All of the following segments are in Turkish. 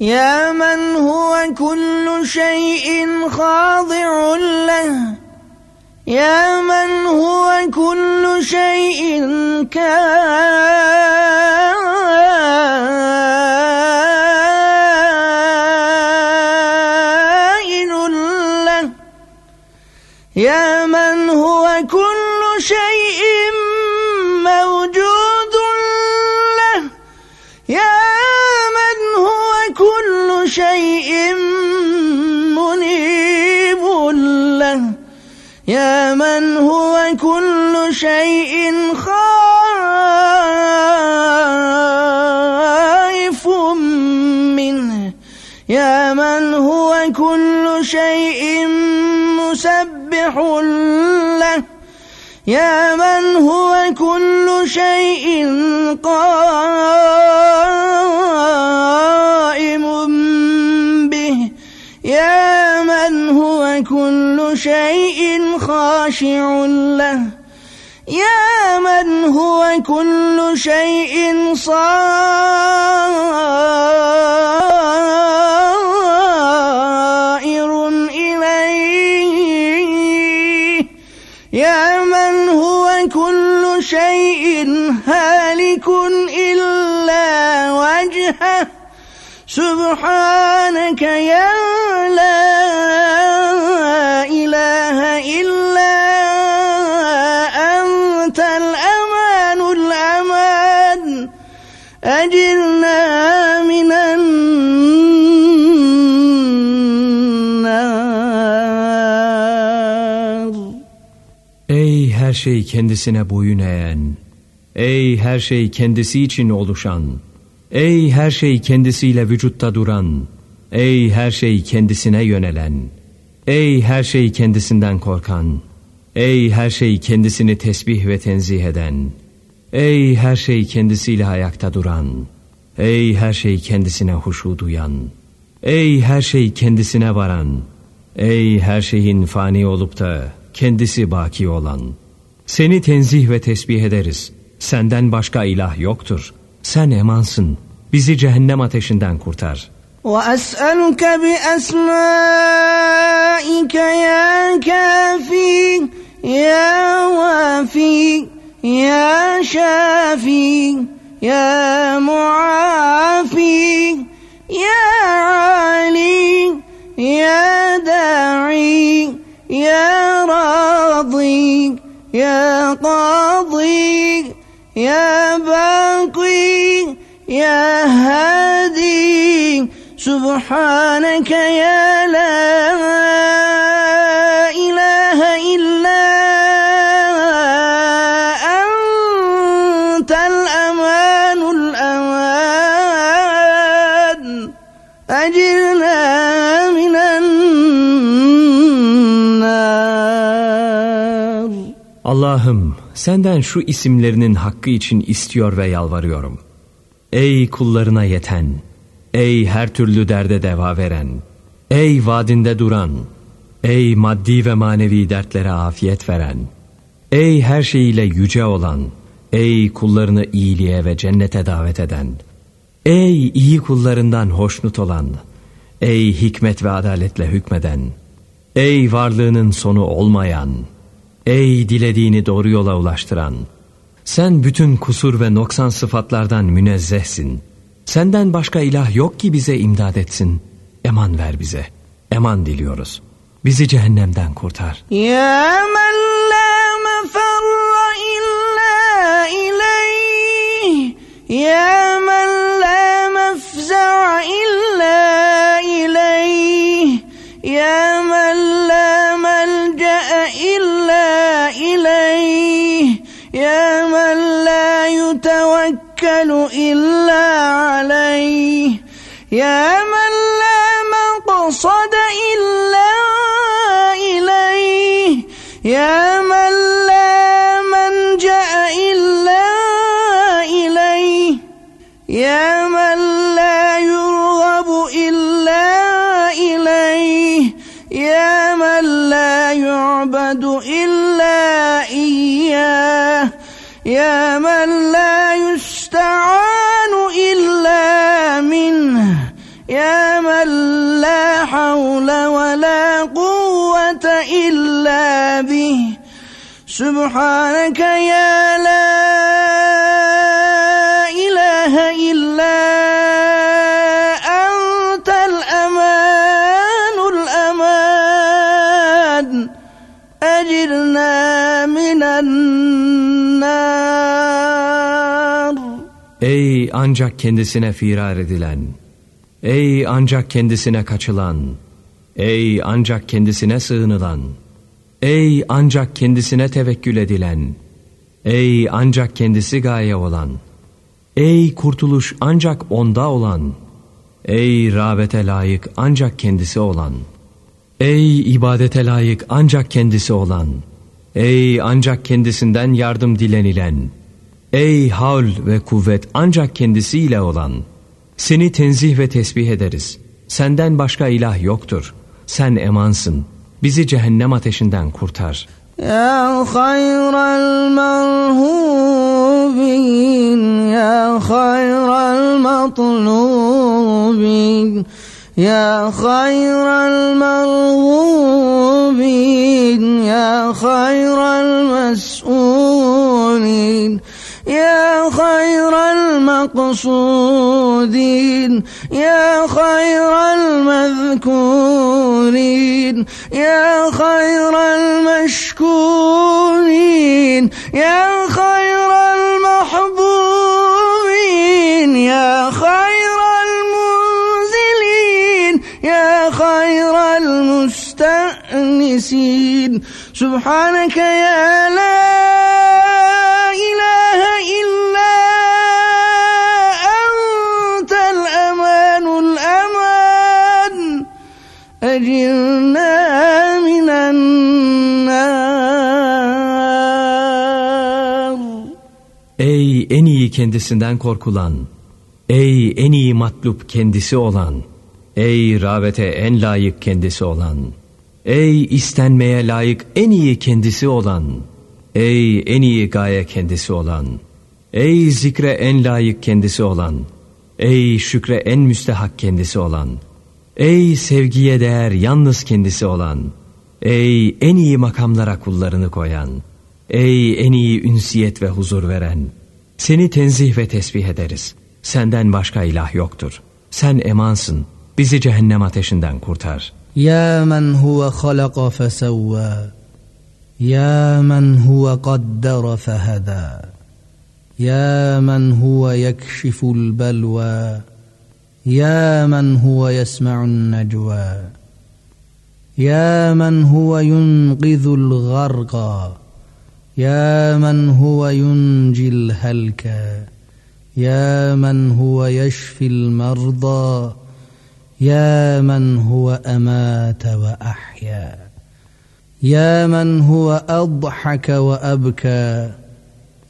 يا من هو كل شيء خاضع له. يا من هو كل شيء كائن له. يا يا من هو كل شيء خائف منه؟ يا من هو كل شيء مسبح له؟ يا من هو كل شيء قائم به؟ يا من هو كل شيء خاشع له. يا من هو كل شيء صائر إليه. يا من هو كل شيء هالك إلا وجهه. سبحانك يا لا إله إلا أنت الأمان الأمان أجرنا من النار Ey her şey kendisine boyun eğen, ey her şey kendisi için oluşan, ey her şey kendisiyle vücutta duran, ey her şey kendisine yönelen, Ey her şey kendisinden korkan, ey her şey kendisini tesbih ve tenzih eden, ey her şey kendisiyle ayakta duran, ey her şey kendisine huşu duyan, ey her şey kendisine varan, ey her şeyin fani olup da kendisi baki olan. Seni tenzih ve tesbih ederiz. Senden başka ilah yoktur. Sen emansın. Bizi cehennem ateşinden kurtar. وأسألك بأسمائك يا كافي يا وافي يا شافي يا معافي يا عالي يا داعي يا راضي يا قاضي يا باقي يا هادي. سبحانك يا لا إله إلا أنت الأمان الأمان أجرنا من النار Allah'ım senden şu isimlerinin hakkı için istiyor ve yalvarıyorum. Ey kullarına yeten, ey her türlü derde deva veren, ey vadinde duran, ey maddi ve manevi dertlere afiyet veren, ey her şeyiyle yüce olan, ey kullarını iyiliğe ve cennete davet eden, ey iyi kullarından hoşnut olan, ey hikmet ve adaletle hükmeden, ey varlığının sonu olmayan, ey dilediğini doğru yola ulaştıran, sen bütün kusur ve noksan sıfatlardan münezzehsin. Senden başka ilah yok ki bize imdad etsin. Eman ver bize. Eman diliyoruz. Bizi cehennemden kurtar. Ya men la meferra illa ileyh. Ya men la mefzara illa ileyh. Ya إلا عليه. يا من لا مقصد إلا إليه. يا من لا منجأ إلا إليه. يا من لا يرغب إلا إليه. يا من لا يعبد إلا إياه. يا من سبحانك يا لا إله إلا أنت الأمان الأمان أجرنا من النار Ey ancak kendisine firar edilen, ey ancak kendisine kaçılan, ey ancak kendisine sığınılan, Ey ancak kendisine tevekkül edilen, ey ancak kendisi gaye olan, ey kurtuluş ancak onda olan, ey rağbete layık ancak kendisi olan, ey ibadete layık ancak kendisi olan, ey ancak kendisinden yardım dilenilen, Ey havl ve kuvvet ancak kendisiyle olan. Seni tenzih ve tesbih ederiz. Senden başka ilah yoktur. Sen emansın. Bizi cehennem ateşinden kurtar. Ya hayral merhubin Ya hayral matlubin Ya hayral merhubin Ya hayral mes'ulin يا خير المقصودين يا خير المذكورين يا خير المشكورين يا خير المحبوبين يا خير المنزلين يا خير المستأنسين. سبحانك يا kendisinden korkulan, ey en iyi matlup kendisi olan, ey rağbete en layık kendisi olan, ey istenmeye layık en iyi kendisi olan, ey en iyi gaye kendisi olan, ey zikre en layık kendisi olan, ey şükre en müstehak kendisi olan, ey sevgiye değer yalnız kendisi olan, ey en iyi makamlara kullarını koyan, Ey en iyi ünsiyet ve huzur veren, seni tenzih ve tesbih ederiz. Senden başka ilah yoktur. Sen emansın. Bizi cehennem ateşinden kurtar. يا من هو خلق فسوى يا من هو قدر فهدى يا من هو يكشف البلوى يا من هو يسمع النجوى يا من هو ينقذ الغرقى يا من هو ينجي الهلكى يا من هو يشفي المرضى يا من هو أمات وأحيا يا من هو أضحك وأبكى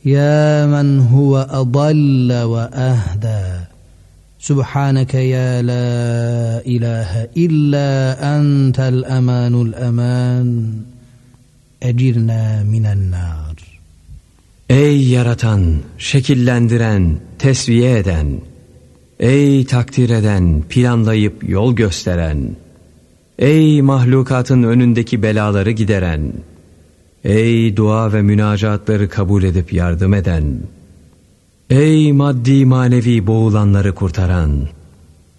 يا من هو أضل وأهدى. سبحانك يا لا إله إلا أنت الأمان الأمان. ecirna minen. Ey yaratan, şekillendiren, tesviye eden, ey takdir eden, planlayıp yol gösteren, ey mahlukatın önündeki belaları gideren, ey dua ve münacatları kabul edip yardım eden, ey maddi manevi boğulanları kurtaran,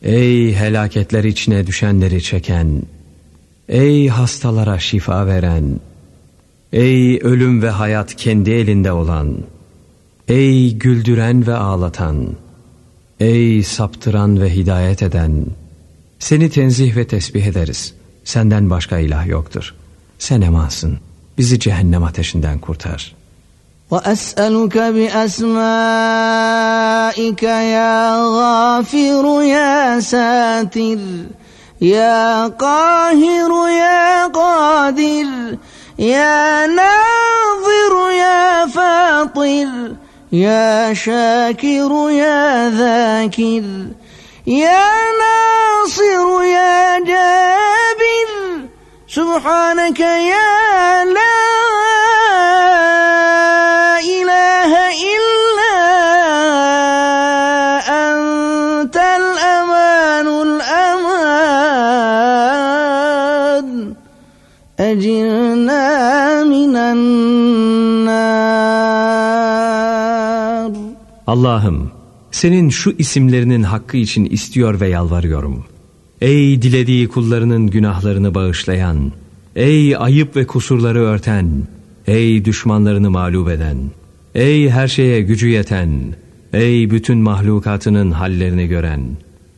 ey helaketler içine düşenleri çeken, ey hastalara şifa veren.'' Ey ölüm ve hayat kendi elinde olan, ey güldüren ve ağlatan, ey saptıran ve hidayet eden, seni tenzih ve tesbih ederiz. Senden başka ilah yoktur. Sen emansın. Bizi cehennem ateşinden kurtar. وأسألك بأسمائك يا غافر يا ساتر يا قاهر يا قادر يا ناظر يا فاطر يا شاكر يا ذاكر يا ناصر يا جابر سبحانك يا لا إله إلا أجرنا من النار Allah'ım senin şu isimlerinin hakkı için istiyor ve yalvarıyorum. Ey dilediği kullarının günahlarını bağışlayan, ey ayıp ve kusurları örten, ey düşmanlarını mağlup eden, ey her şeye gücü yeten, ey bütün mahlukatının hallerini gören,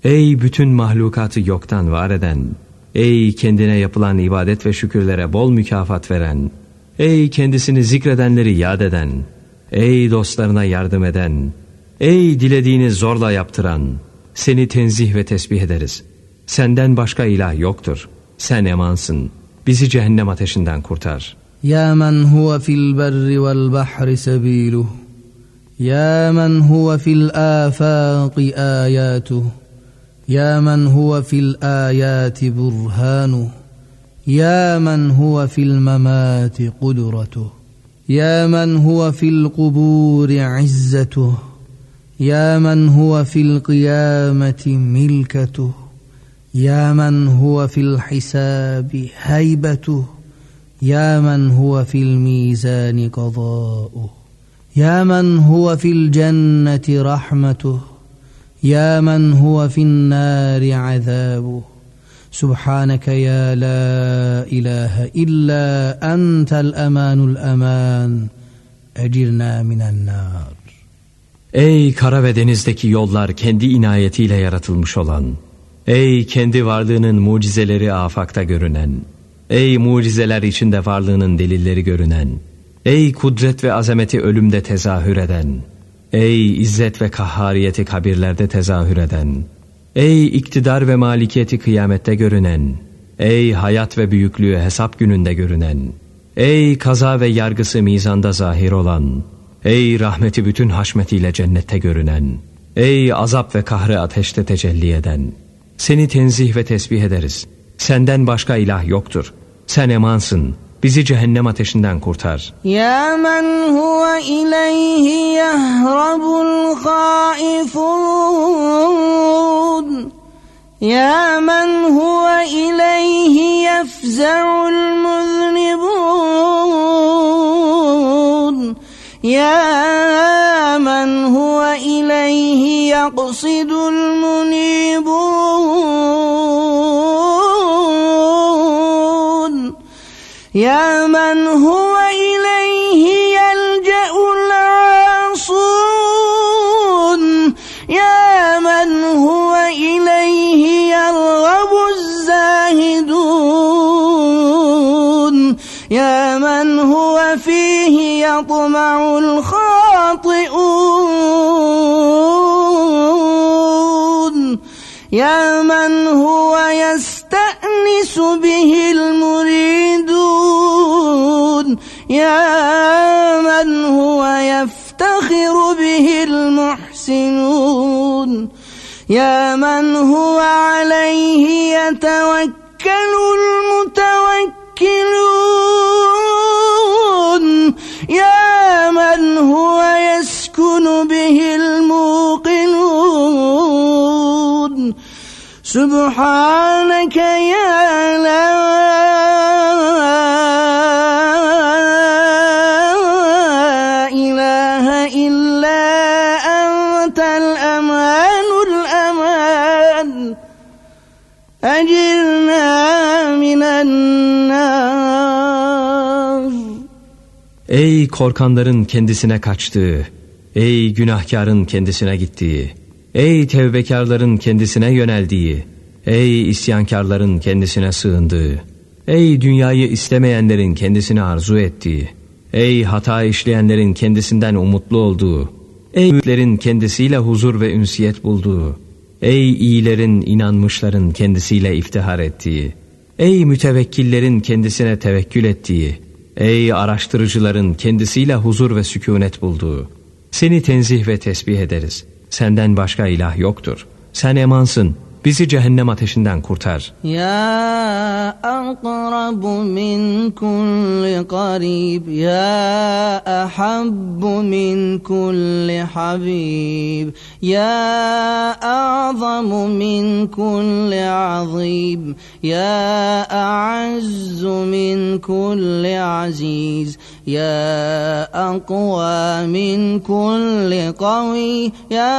ey bütün mahlukatı yoktan var eden.'' Ey kendine yapılan ibadet ve şükürlere bol mükafat veren, ey kendisini zikredenleri yad eden, ey dostlarına yardım eden, Ey dilediğini zorla yaptıran, seni tenzih ve tesbih ederiz. Senden başka ilah yoktur. Sen emansın. Bizi cehennem ateşinden kurtar. Ya men huve fil berri vel bahri sebiluh. Ya men huve fil afaqi ayatuh. يا من هو في الآيات برهانه يا من هو في الممات قدرته يا من هو في القبور عزته يا من هو في القيامة ملكته يا من هو في الحساب هيبته يا من هو في الميزان قضاؤه يا من هو في الجنة رحمته يا من هو في النار عذابه سبحانك يا لا إله إلا أنت الأمان الأمان أجرنا من النار Ey kara ve denizdeki yollar kendi inayetiyle yaratılmış olan, ey kendi varlığının mucizeleri afakta görünen, ey mucizeler içinde varlığının delilleri görünen, ey kudret ve azameti ölümde tezahür eden, Ey izzet ve kahhariyeti kabirlerde tezahür eden, ey iktidar ve malikiyeti kıyamette görünen, ey hayat ve büyüklüğü hesap gününde görünen, ey kaza ve yargısı mizanda zahir olan, Ey rahmeti bütün haşmetiyle cennette görünen, ey azap ve kahrı ateşte tecelli eden, seni tenzih ve tesbih ederiz. Senden başka ilah yoktur. Sen emansın. Bizi cehennem ateşinden kurtar. Ya men huve ileyhi yehrabul gaifun. Ya men huve ileyhi yefze'ul muznibun. Ya men huve ileyhi yaksidul munibun. يا من هو سبحانك يا لا إله إلا أنت الأمان الأمان أجرنا من النار Ey korkanların kendisine kaçtığı, ey günahkarın kendisine gittiği, ey tevbekarların kendisine yöneldiği, ey isyankarların kendisine sığındığı, ey dünyayı istemeyenlerin kendisine arzu ettiği, ey hata işleyenlerin kendisinden umutlu olduğu, ey mütlerin kendisiyle huzur ve ünsiyet bulduğu, ey iyilerin inanmışların kendisiyle iftihar ettiği, ey mütevekkillerin kendisine tevekkül ettiği, Ey araştırıcıların kendisiyle huzur ve sükunet bulduğu. Seni tenzih ve tesbih ederiz. Senden başka ilah yoktur. Sen emansın. Bizi cehennem ateşinden kurtar. Ya akrabu min kulli qarib Ya ahabbu min kulli habib Ya a'zamu min kulli azib Ya a'azzu min kulli aziz Ya aqwa min kulli qawi Ya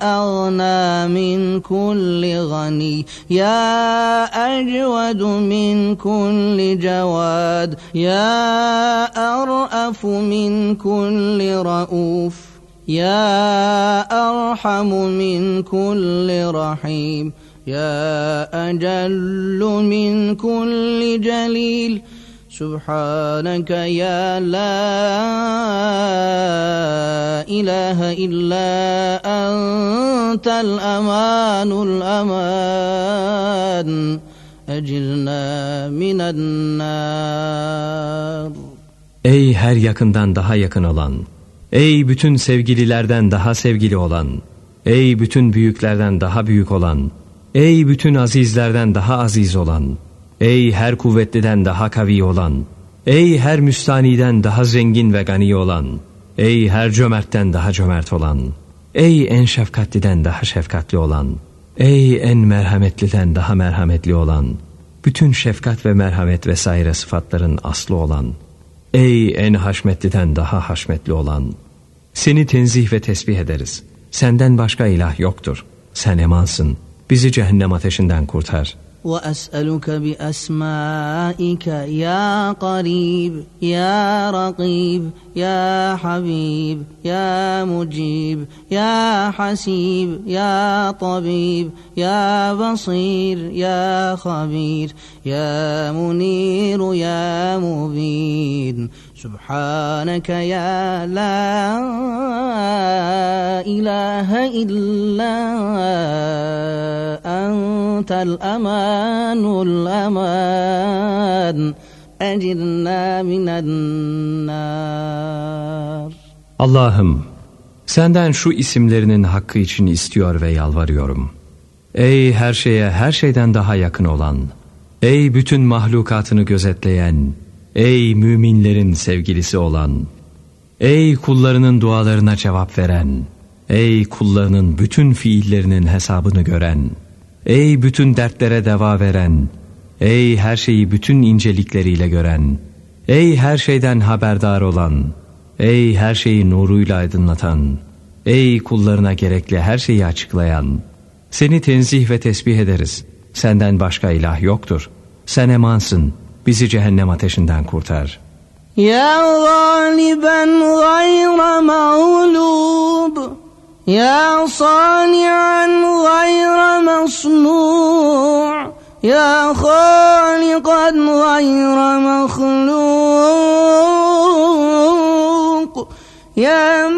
aghna min kulli غني يا أجود من كل جواد. يا أرأف من كل رؤوف. يا أرحم من كل رحيم. يا أجل من كل جليل. سبحانك يا لا إله إلا أنت الأمان الأمان أجلنا من النار Ey her yakından daha yakın olan, ey bütün sevgililerden daha sevgili olan, ey bütün büyüklerden daha büyük olan, ey bütün azizlerden daha aziz olan, Ey her kuvvetliden daha kavi olan, ey her müstaniden daha zengin ve gani olan, ey her cömertten daha cömert olan, ey en şefkatliden daha şefkatli olan, ey en merhametliden daha merhametli olan, bütün şefkat ve merhamet vesaire sıfatların aslı olan, ey en haşmetliden daha haşmetli olan, seni tenzih ve tesbih ederiz. Senden başka ilah yoktur. Sen emansın. Bizi cehennem ateşinden kurtar.'' وأسألك بأسمائك يا قريب يا رقيب يا حبيب يا مجيب يا حسيب يا طبيب يا بصير يا خبير يا منير يا مبين. سبحانك يا لا إله إلا أنت الأمان الأمان أجرنا من النار Allah'ım senden şu isimlerinin hakkı için istiyor ve yalvarıyorum. Ey her şeye her şeyden daha yakın olan, ey bütün mahlukatını gözetleyen, Ey müminlerin sevgilisi olan, ey kullarının dualarına cevap veren, ey kullarının bütün fiillerinin hesabını gören, ey bütün dertlere deva veren, ey her şeyi bütün incelikleriyle gören, ey her şeyden haberdar olan, ey her şeyi nuruyla aydınlatan, ey kullarına gerekli her şeyi açıklayan, seni tenzih ve tesbih ederiz. Senden başka ilah yoktur. Sen emansın, Bizi cehennem ateşinden kurtar. Ya galiben gayra mağlub Ya sani'an gayra masnu' Ya halikan gayra mahluk Ya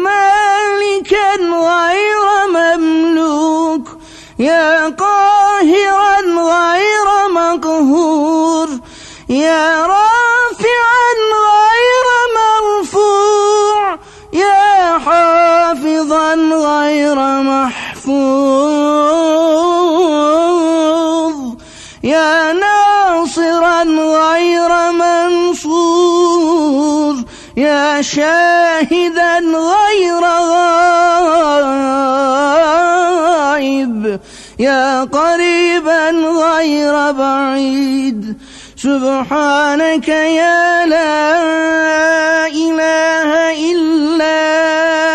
محفوظ. يا ناصرا غير منصور يا شاهدا غير غائب. يا قريبا غير بعيد. سبحانك يا لا إله إلا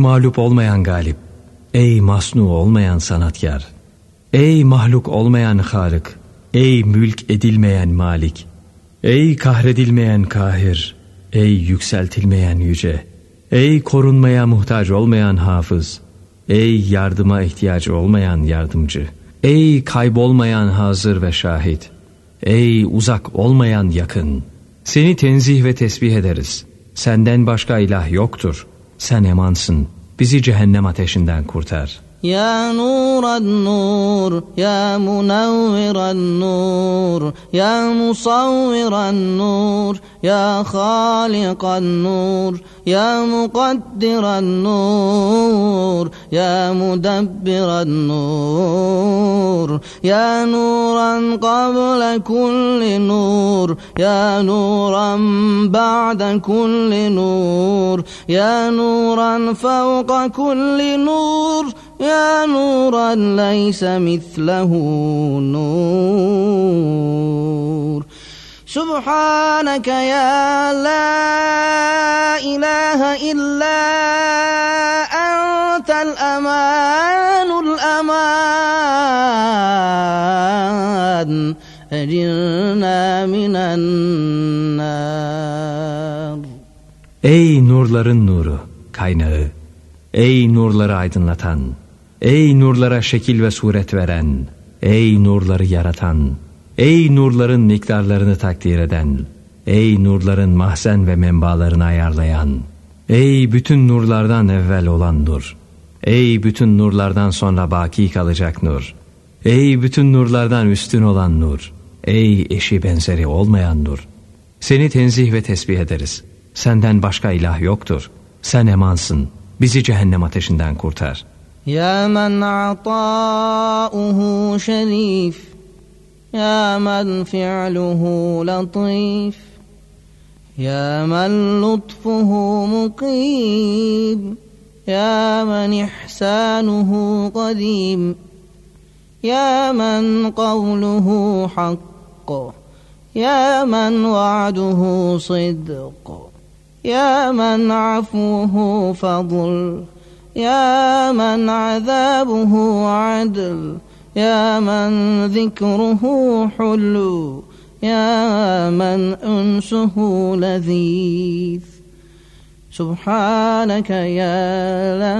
mağlup olmayan galip, ey masnu olmayan sanatkar, ey mahluk olmayan halık, ey mülk edilmeyen malik, ey kahredilmeyen kahir, Ey yükseltilmeyen yüce, ey korunmaya muhtaç olmayan hafız, ey yardıma ihtiyacı olmayan yardımcı, ey kaybolmayan hazır ve şahit, ey uzak olmayan yakın, seni tenzih ve tesbih ederiz. Senden başka ilah yoktur. Sen emansın, bizi cehennem ateşinden kurtar.'' يا نور النور يا منور النور يا مصور النور يا خالق النور يا مقدر النور يا مدبر النور يا نورا قبل كل نور يا نورا بعد كل نور يا نورا فوق كل نور يا نورا ليس مثله نور سبحانك يا لا إله إلا أنت الأمان الأمان أجرنا من النار Ey nurların nuru, kaynağı, ey nurları aydınlatan, ey nurlara şekil ve suret veren, ey nurları yaratan, Ey nurların miktarlarını takdir eden, ey nurların mahzen ve menbalarını ayarlayan, ey bütün nurlardan evvel olan nur, ey bütün nurlardan sonra baki kalacak nur, ey bütün nurlardan üstün olan nur, ey eşi benzeri olmayan nur. Seni tenzih ve tesbih ederiz. Senden başka ilah yoktur. Sen emansın. Bizi cehennem ateşinden kurtar. Ya men ata'uhu şerif يا من فعله لطيف يا من لطفه مقيم يا من إحسانه قديم يا من قوله حق يا من وعده صدق يا من عفوه فضل. يا من عذابه عدل يا من ذكره حلو يا من أنسه لذيذ. سبحانك يا لا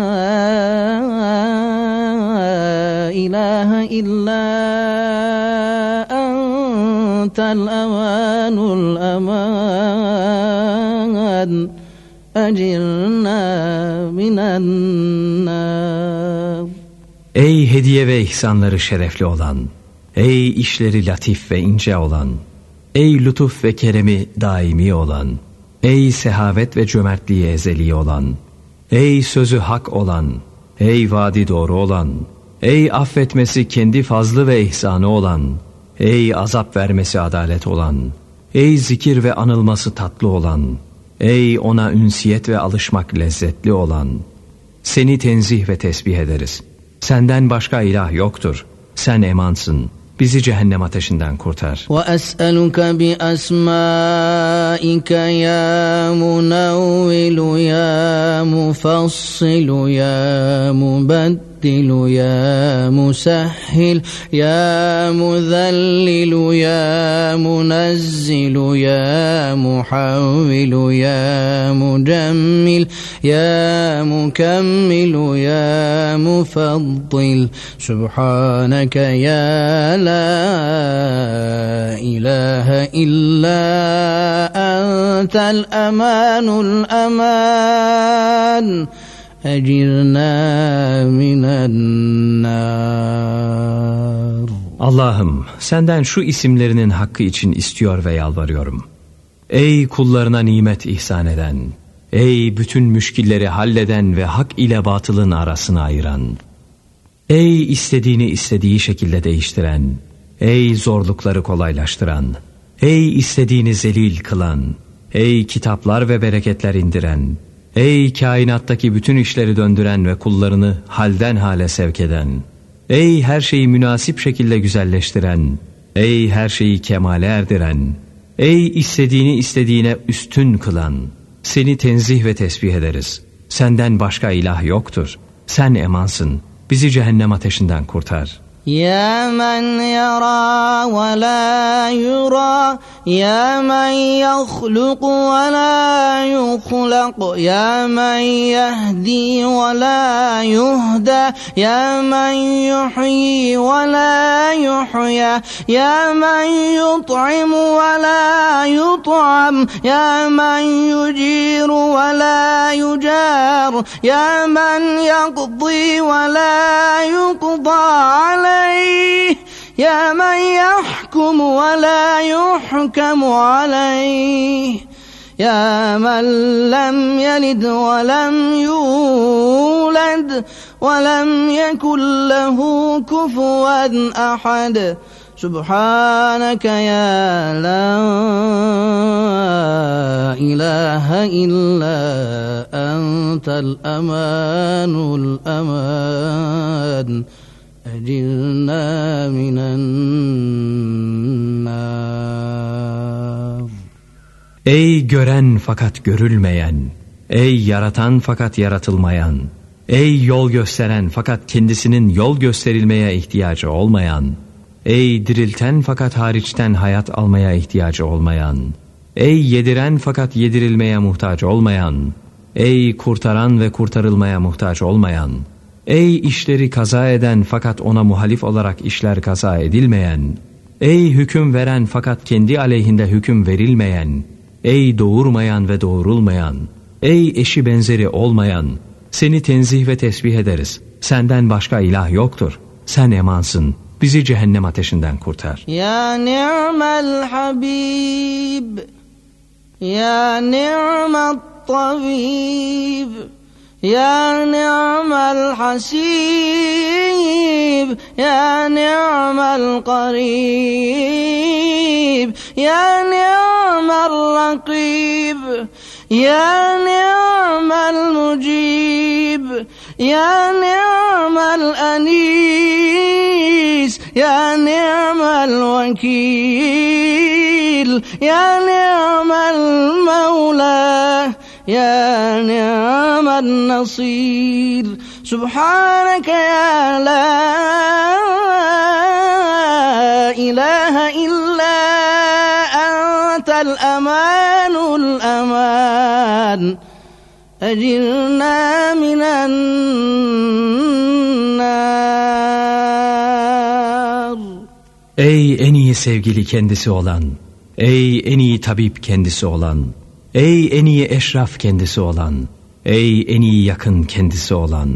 إله إلا أنت الأمان الأمان. أجرنا من النار Ey hediye ve ihsanları şerefli olan, ey işleri latif ve ince olan, ey lütuf ve keremi daimi olan, ey sehavet ve cömertliği ezeli olan, ey sözü hak olan, ey vadi doğru olan, ey affetmesi kendi fazlı ve ihsanı olan, ey azap vermesi adalet olan, ey zikir ve anılması tatlı olan, Ey ona ünsiyet ve alışmak lezzetli olan! Seni tenzih ve tesbih ederiz. Senden başka ilah yoktur. Sen emansın.'' Bizi cehennem ateşinden kurtar. Ve es'eluke bi esmaike ya munavvilu ya mufassilu ya mubeddel مبدل يا مسهل يا مذلل يا منزل يا محول يا مجمل يا مكمل يا مفضل. سبحانك يا لا إله إلا أنت الأمان الأمان. Allah'ım senden şu isimlerinin hakkı için istiyor ve yalvarıyorum. Ey kullarına nimet ihsan eden, ey bütün müşkilleri halleden ve hak ile batılın arasını ayıran, ey istediğini istediği şekilde değiştiren, ey zorlukları kolaylaştıran, ey istediğini zelil kılan, ey kitaplar ve bereketler indiren, Ey kainattaki bütün işleri döndüren ve kullarını halden hale sevk eden, ey her şeyi münasip şekilde güzelleştiren, ey her şeyi kemale erdiren, ey istediğini istediğine üstün kılan, seni tenzih ve tesbih ederiz. Senden başka ilah yoktur. Sen emansın. Bizi cehennem ateşinden kurtar.'' يا من يرى ولا يرى يا من يخلق ولا يخلق يا من يهدي ولا يهدى يا من يحيي ولا يحيى يا من يطعم ولا يطعم يا من يجير ولا يجار يا من يقضي ولا يقضى عليه. يا من يحكم ولا يحكم عليه. يا من لم يلد ولم يولد ولم يكن له كفوا أحد. سبحانك يا لا إله إلا أنت الأمان الأمان. أجرنا من النار Ey gören fakat görülmeyen, ey yaratan fakat yaratılmayan, ey yol gösteren fakat kendisinin yol gösterilmeye ihtiyacı olmayan, ey dirilten fakat hariçten hayat almaya ihtiyacı olmayan, ey yediren fakat yedirilmeye muhtaç olmayan, ey kurtaran ve kurtarılmaya muhtaç olmayan, Ey işleri kaza eden fakat ona muhalif olarak işler kaza edilmeyen, ey hüküm veren fakat kendi aleyhinde hüküm verilmeyen, ey doğurmayan ve doğurulmayan, ey eşi benzeri olmayan, seni tenzih ve tesbih ederiz. Senden başka ilah yoktur. Sen emansın. Bizi cehennem ateşinden kurtar. Ya ni'mel habib, ya ni'mel tabib. يا نعم الحسيب يا نعم القريب يا نعم الرقيب يا نعم المجيب يا نعم الأنيس يا نعم الوكيل يا نعم المولى. يا نعم النصير سبحانك يا لا إله إلا أنت الأمان الأمان أجرنا من النار Ey en iyi sevgili kendisi olan, ey en iyi tabip kendisi olan, Ey en iyi eşraf kendisi olan, ey en iyi yakın kendisi olan,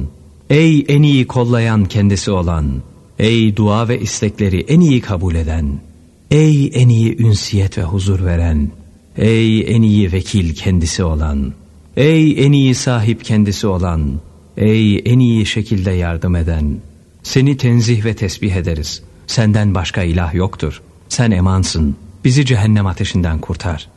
ey en iyi kollayan kendisi olan, ey dua ve istekleri en iyi kabul eden, ey en iyi ünsiyet ve huzur veren, ey en iyi vekil kendisi olan, ey en iyi sahip kendisi olan, ey en iyi şekilde yardım eden, seni tenzih ve tesbih ederiz. Senden başka ilah yoktur. Sen emansın. Bizi cehennem ateşinden kurtar.''